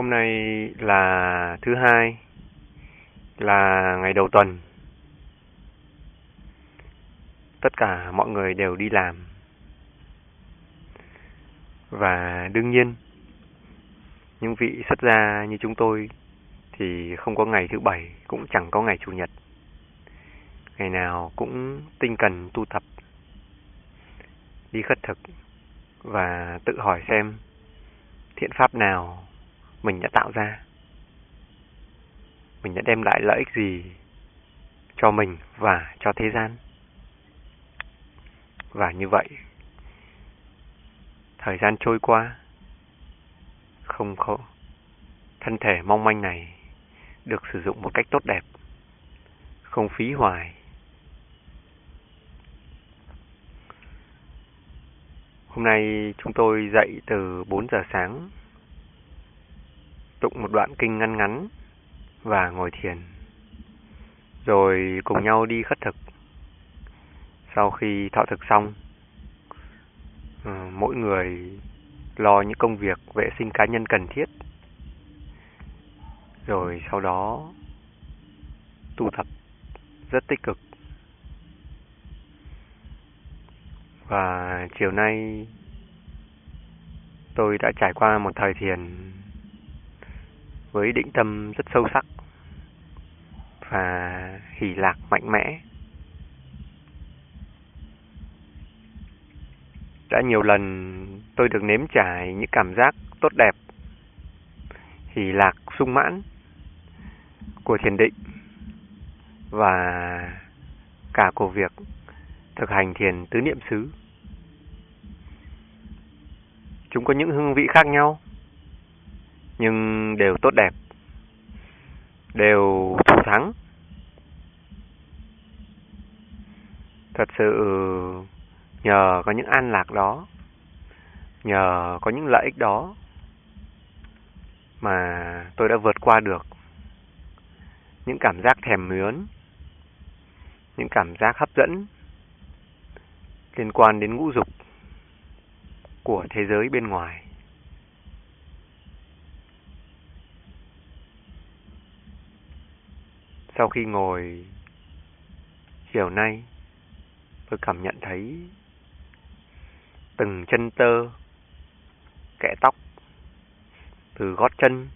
Hôm nay là thứ hai, là ngày đầu tuần. Tất cả mọi người đều đi làm. Và đương nhiên, những vị xuất gia như chúng tôi thì không có ngày thứ bảy, cũng chẳng có ngày chủ nhật. Ngày nào cũng tinh cần tu tập, đi khất thực và tự hỏi xem thiện pháp nào mình đã tạo ra. Mình đã đem lại lợi ích gì cho mình và cho thế gian. Và như vậy, thời gian trôi qua, không khổ, thân thể mong manh này được sử dụng một cách tốt đẹp, không phí hoài. Hôm nay chúng tôi dậy từ 4 giờ sáng, tụng một đoạn kinh ngắn ngắn và ngồi thiền, rồi cùng nhau đi khất thực. Sau khi thọ thực xong, ờ, mỗi người lo những công việc vệ sinh cá nhân cần thiết, rồi sau đó tu tập rất tích cực. Và chiều nay tôi đã trải qua một thời thiền với định tâm rất sâu sắc và hỷ lạc mạnh mẽ. Đã nhiều lần tôi được nếm trải những cảm giác tốt đẹp, hỷ lạc sung mãn của thiền định và cả của việc thực hành thiền tứ niệm xứ. Chúng có những hương vị khác nhau, nhưng đều tốt đẹp, đều thủ thắng. Thật sự nhờ có những an lạc đó, nhờ có những lợi ích đó mà tôi đã vượt qua được những cảm giác thèm mướn, những cảm giác hấp dẫn liên quan đến ngũ dục của thế giới bên ngoài. Sau khi ngồi chiều nay, tôi cảm nhận thấy từng chân tơ, kẽ tóc, từ gót chân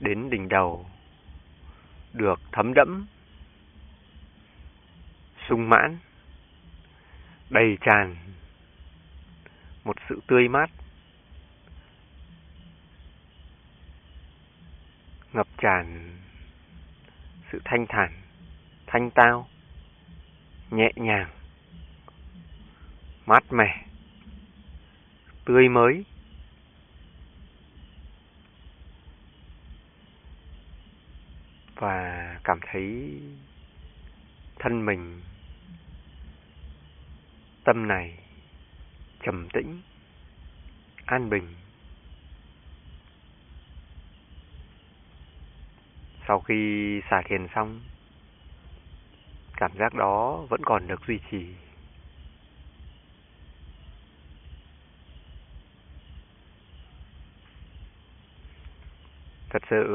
đến đỉnh đầu, được thấm đẫm, sung mãn, đầy tràn một sự tươi mát, ngập tràn sự thanh thản, thanh tao, nhẹ nhàng, mát mẻ, tươi mới. Và cảm thấy thân mình, tâm này trầm tĩnh, an bình. Sau khi xả thiền xong, cảm giác đó vẫn còn được duy trì. Thật sự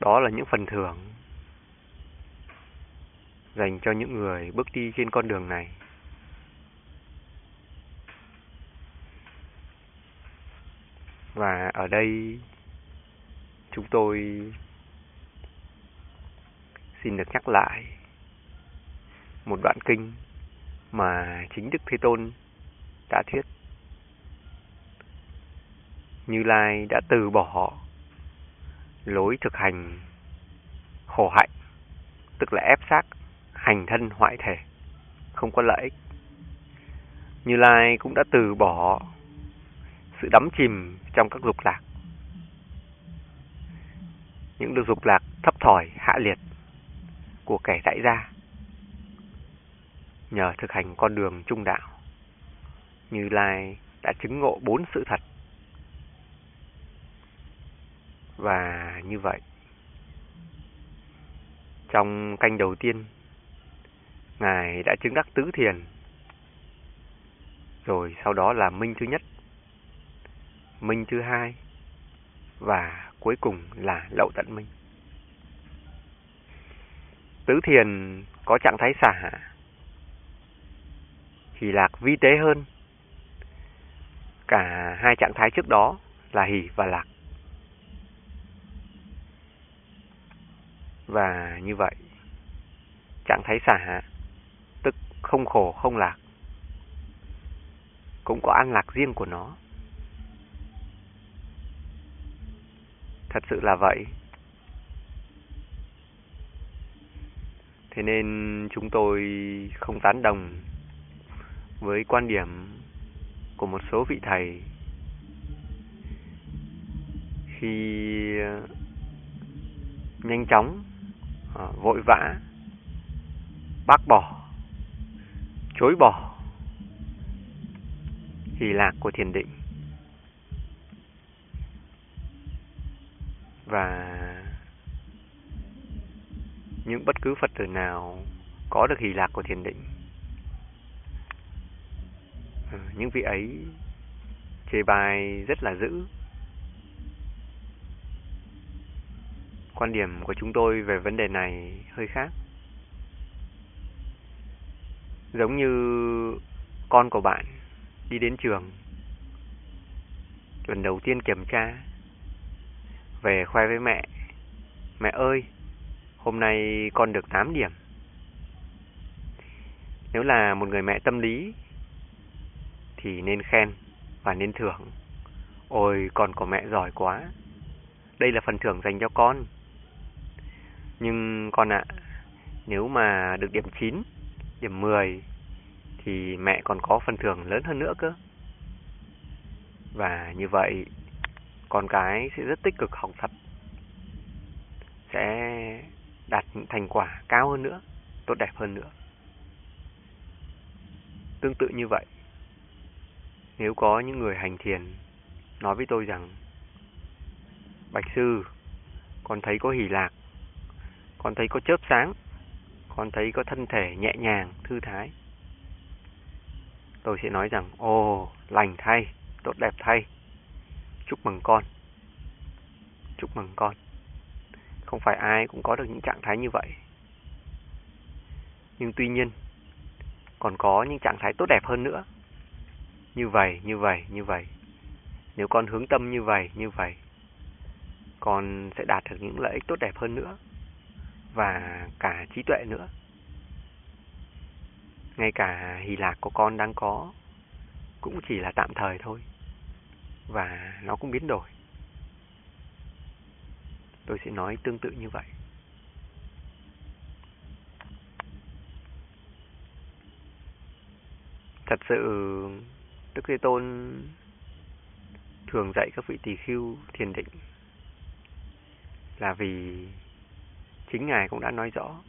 đó là những phần thưởng dành cho những người bước đi trên con đường này. Và ở đây chúng tôi xin được nhắc lại một đoạn kinh mà chính Đức Thế Tôn đã thuyết. Như Lai đã từ bỏ lối thực hành khổ hạnh, tức là ép xác, hành thân hoại thể, không có lợi ích. Như Lai cũng đã từ bỏ sự đắm chìm trong các dục lạc. Những được dục lạc thấp thỏi, hạ liệt của kẻ tại gia. Nhờ thực hành con đường trung đạo, Như Lai đã chứng ngộ bốn sự thật. Và như vậy, trong canh đầu tiên, Ngài đã chứng đắc tứ thiền, rồi sau đó là minh thứ nhất minh thứ hai và cuối cùng là lậu tận minh. Tứ thiền có trạng thái xả hỷ lạc vi tế hơn cả hai trạng thái trước đó là hỷ và lạc. Và như vậy, trạng thái xả tức không khổ không lạc cũng có an lạc riêng của nó. Thật sự là vậy. Thế nên chúng tôi không tán đồng với quan điểm của một số vị thầy khi ờ, nhanh chóng ờ, vội vã, bác bỏ, chối bỏ hỷ lạc của thiền định và những bất cứ Phật tử nào có được hỷ lạc của thiền định ờ, những vị ấy chê bài rất là dữ. Quan điểm của chúng tôi về vấn đề này hơi khác. Giống như con của bạn đi đến trường, lần đầu tiên kiểm tra về khoe với mẹ. Mẹ ơi hôm nay con được 8 điểm. Nếu là một người mẹ tâm lý thì nên khen và nên thưởng. Ôi con của mẹ giỏi quá. Đây là phần thưởng dành cho con. Nhưng con ạ nếu mà được điểm 9 điểm 10 thì mẹ còn có phần thưởng lớn hơn nữa cơ. Và như vậy, con cái sẽ rất tích cực học tập, sẽ đạt những thành quả cao hơn nữa, tốt đẹp hơn nữa. Tương tự như vậy, nếu có những người hành thiền nói với tôi rằng Bạch Sư, con thấy có hỷ lạc, con thấy có chớp sáng, con thấy có thân thể nhẹ nhàng, thư thái tôi sẽ nói rằng ồ lành thay tốt đẹp thay chúc mừng con. Chúc mừng con. Không phải ai cũng có được những trạng thái như vậy. Nhưng tuy nhiên, còn có những trạng thái tốt đẹp hơn nữa. Như vậy như vậy như vậy. Nếu con hướng tâm như vậy như vậy, con sẽ đạt được những lợi ích tốt đẹp hơn nữa và cả trí tuệ nữa. Ngay cả hỷ lạc của con đang có cũng chỉ là tạm thời thôi và nó cũng biến đổi tôi sẽ nói tương tự như vậy thật sự, đức thế tôn thường dạy các vị tỳ khưu thiền định là vì chính ngài cũng đã nói rõ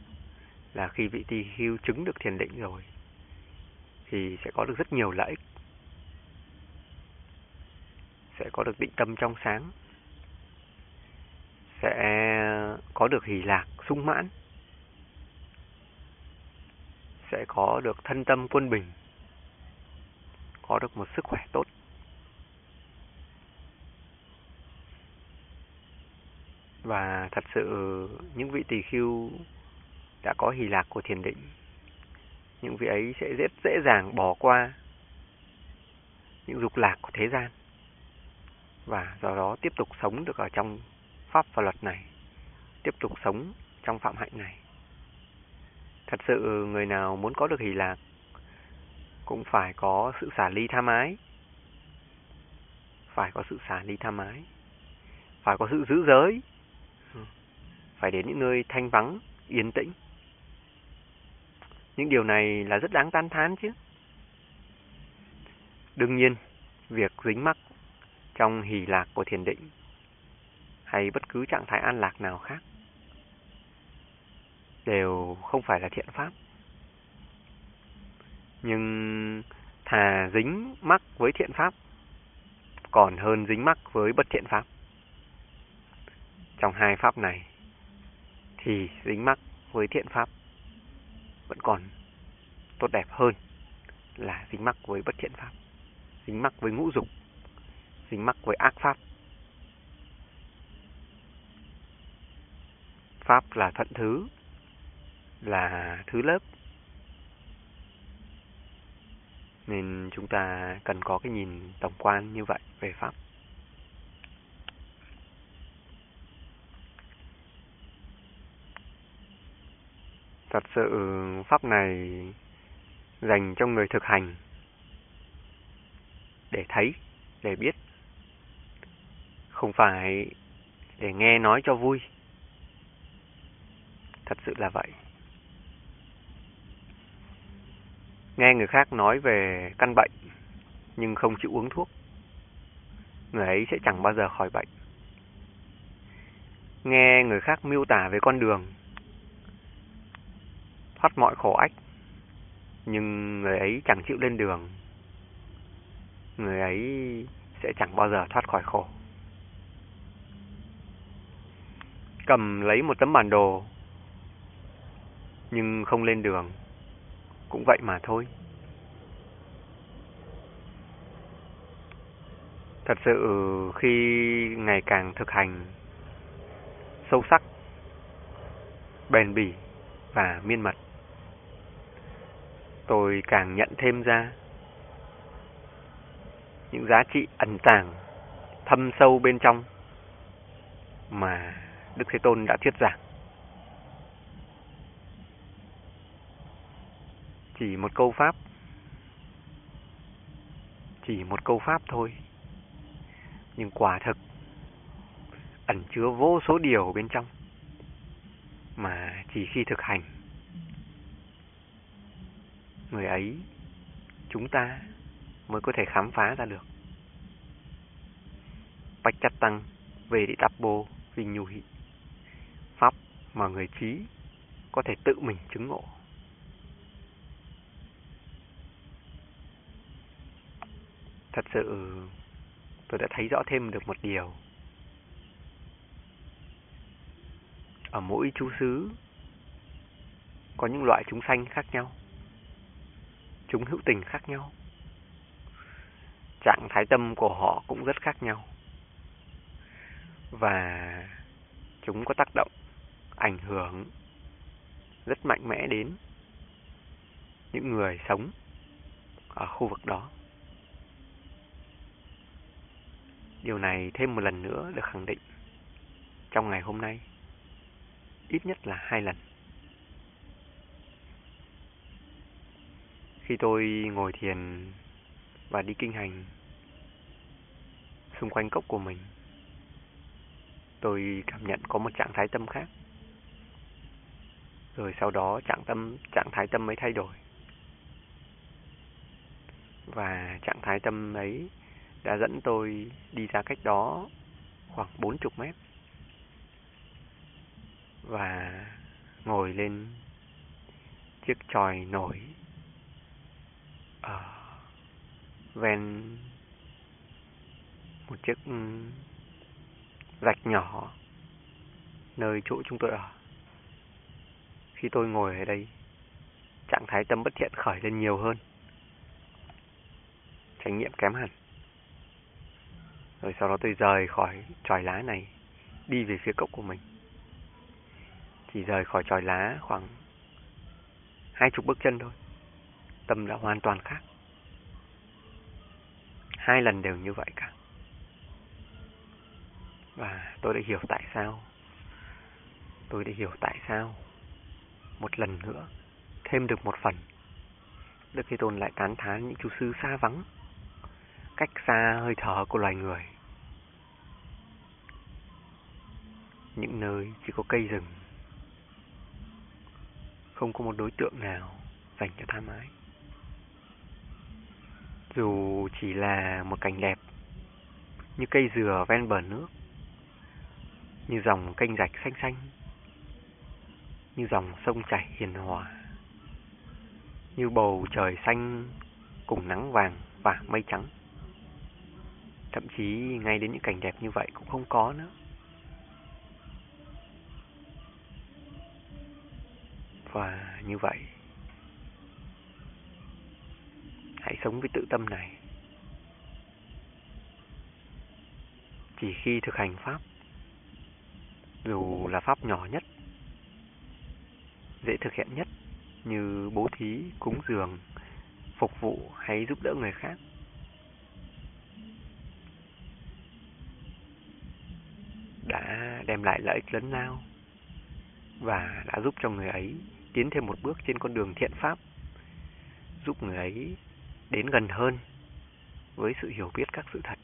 là khi vị tỳ khưu chứng được thiền định rồi thì sẽ có được rất nhiều lợi ích. Sẽ có được định tâm trong sáng. Sẽ có được hỷ lạc, sung mãn. Sẽ có được thân tâm quân bình. Có được một sức khỏe tốt. Và thật sự những vị tỳ khưu đã có hỷ lạc của thiền định những vị ấy sẽ rất dễ dàng bỏ qua những dục lạc của thế gian và do đó tiếp tục sống được ở trong pháp và luật này, tiếp tục sống trong phạm hạnh này. Thật sự người nào muốn có được hỷ lạc cũng phải có sự xả ly tham ái, phải có sự xả ly tham ái, phải có sự giữ giới, phải đến những nơi thanh vắng, yên tĩnh những điều này là rất đáng tán thán chứ. Đương nhiên, việc dính mắc trong hỷ lạc của thiền định, hay bất cứ trạng thái an lạc nào khác, đều không phải là thiện pháp. Nhưng thà dính mắc với thiện pháp, còn hơn dính mắc với bất thiện pháp. Trong hai pháp này, thì dính mắc với thiện pháp vẫn còn tốt đẹp hơn là dính mắc với bất thiện pháp, dính mắc với ngũ dục dính mắc với ác pháp. Pháp là thuận thứ, là thứ lớp. Nên chúng ta cần có cái nhìn tổng quan như vậy về Pháp. Thật sự Pháp này dành cho người thực hành để thấy, để biết. Không phải để nghe nói cho vui. Thật sự là vậy. Nghe người khác nói về căn bệnh, nhưng không chịu uống thuốc. Người ấy sẽ chẳng bao giờ khỏi bệnh. Nghe người khác miêu tả về con đường, thoát mọi khổ ách, nhưng người ấy chẳng chịu lên đường, người ấy sẽ chẳng bao giờ thoát khỏi khổ cầm lấy một tấm bản đồ, nhưng không lên đường. Cũng vậy mà thôi. Thật sự khi ngày càng thực hành sâu sắc, bền bỉ và miên mật, tôi càng nhận thêm ra những giá trị ẩn tàng, thâm sâu bên trong mà Đức Thế Tôn đã thuyết giảng. Chỉ một câu pháp, chỉ một câu pháp thôi, nhưng quả thực ẩn chứa vô số điều bên trong mà chỉ khi thực hành người ấy chúng ta mới có thể khám phá ra được. Bạch chặt tăng về Địa Tạp Bồ vì nhu hị. Mà người trí có thể tự mình chứng ngộ. Thật sự tôi đã thấy rõ thêm được một điều. Ở mỗi chú xứ có những loại chúng sanh khác nhau chúng hữu tình khác nhau. Trạng thái tâm của họ cũng rất khác nhau. Và chúng có tác động, ảnh hưởng rất mạnh mẽ đến những người sống ở khu vực đó. Điều này thêm một lần nữa được khẳng định trong ngày hôm nay, ít nhất là hai lần. Khi tôi ngồi thiền và đi kinh hành xung quanh cốc của mình, tôi cảm nhận có một trạng thái tâm khác. Rồi sau đó trạng tâm, trạng thái tâm mới thay đổi. Và trạng thái tâm ấy đã dẫn tôi đi ra cách đó khoảng 40 mét. Và ngồi lên chiếc tròi nổi ở ven một chiếc ừ, rạch nhỏ nơi chỗ chúng tôi ở. Khi tôi ngồi ở đây, trạng thái tâm bất thiện khởi lên nhiều hơn. Trải nghiệm kém hẳn. Rồi sau đó tôi rời khỏi tròi lá này, đi về phía cốc của mình. Chỉ rời khỏi tròi lá khoảng hai chục bước chân thôi tâm đã hoàn toàn khác. Hai lần đều như vậy cả. Và tôi đã hiểu tại sao. Tôi đã hiểu tại sao. Một lần nữa, thêm được một phần. Đức Thế Tôn lại tán thán những chú sư xa vắng, cách xa hơi thở của loài người. Những nơi chỉ có cây rừng, không có một đối tượng nào dành cho tham ái dù chỉ là một cảnh đẹp như cây dừa ven bờ nước như dòng kênh rạch xanh xanh như dòng sông chảy hiền hòa, như bầu trời xanh cùng nắng vàng và mây trắng thậm chí ngay đến những cảnh đẹp như vậy cũng không có nữa và như vậy, Hãy sống với tự tâm này. chỉ khi thực hành pháp, dù là pháp nhỏ nhất dễ thực hiện nhất như bố thí cúng dường phục vụ hay giúp đỡ người khác đã đem lại lợi ích lớn lao và đã giúp cho người ấy tiến thêm một bước trên con đường thiện pháp, giúp người ấy đến gần hơn với sự hiểu biết các sự thật.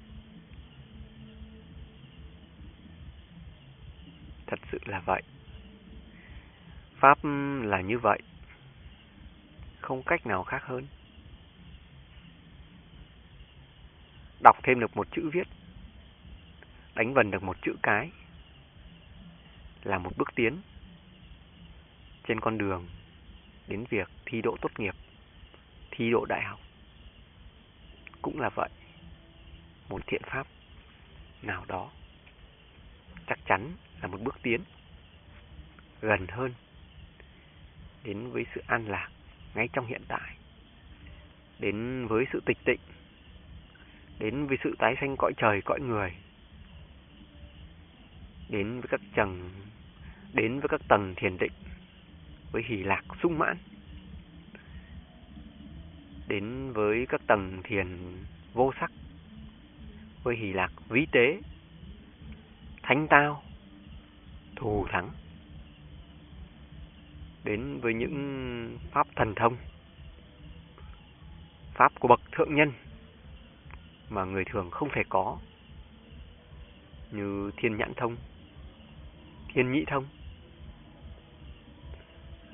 Thật sự là vậy. Pháp là như vậy. Không cách nào khác hơn. Đọc thêm được một chữ viết đánh vần được một chữ cái là một bước tiến trên con đường đến việc thi đỗ tốt nghiệp, thi đỗ đại học. Cũng là vậy, một thiện pháp nào đó chắc chắn là một bước tiến gần hơn đến với sự an lạc ngay trong hiện tại, đến với sự tịch tịnh, đến với sự tái sanh cõi trời cõi người đến với các tầng đến với các tầng thiền định với hỷ lạc sung mãn đến với các tầng thiền vô sắc với hỷ lạc vĩ tế thánh tao thù thắng đến với những pháp thần thông pháp của bậc thượng nhân mà người thường không thể có như thiên nhãn thông thiên nhị thông.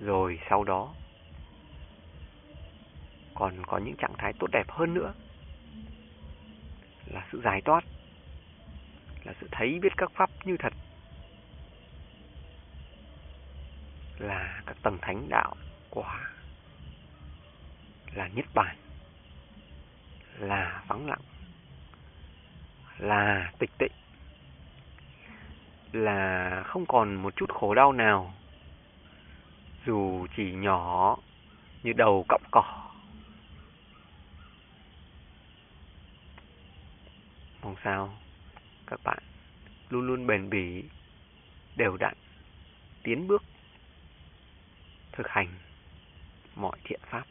Rồi sau đó còn có những trạng thái tốt đẹp hơn nữa là sự giải thoát, là sự thấy biết các pháp như thật, là các tầng thánh đạo quả, là nhất bản, là vắng lặng, là tịch tịnh là không còn một chút khổ đau nào dù chỉ nhỏ như đầu cọng cỏ. Mong sao các bạn luôn luôn bền bỉ đều đặn tiến bước thực hành mọi thiện pháp.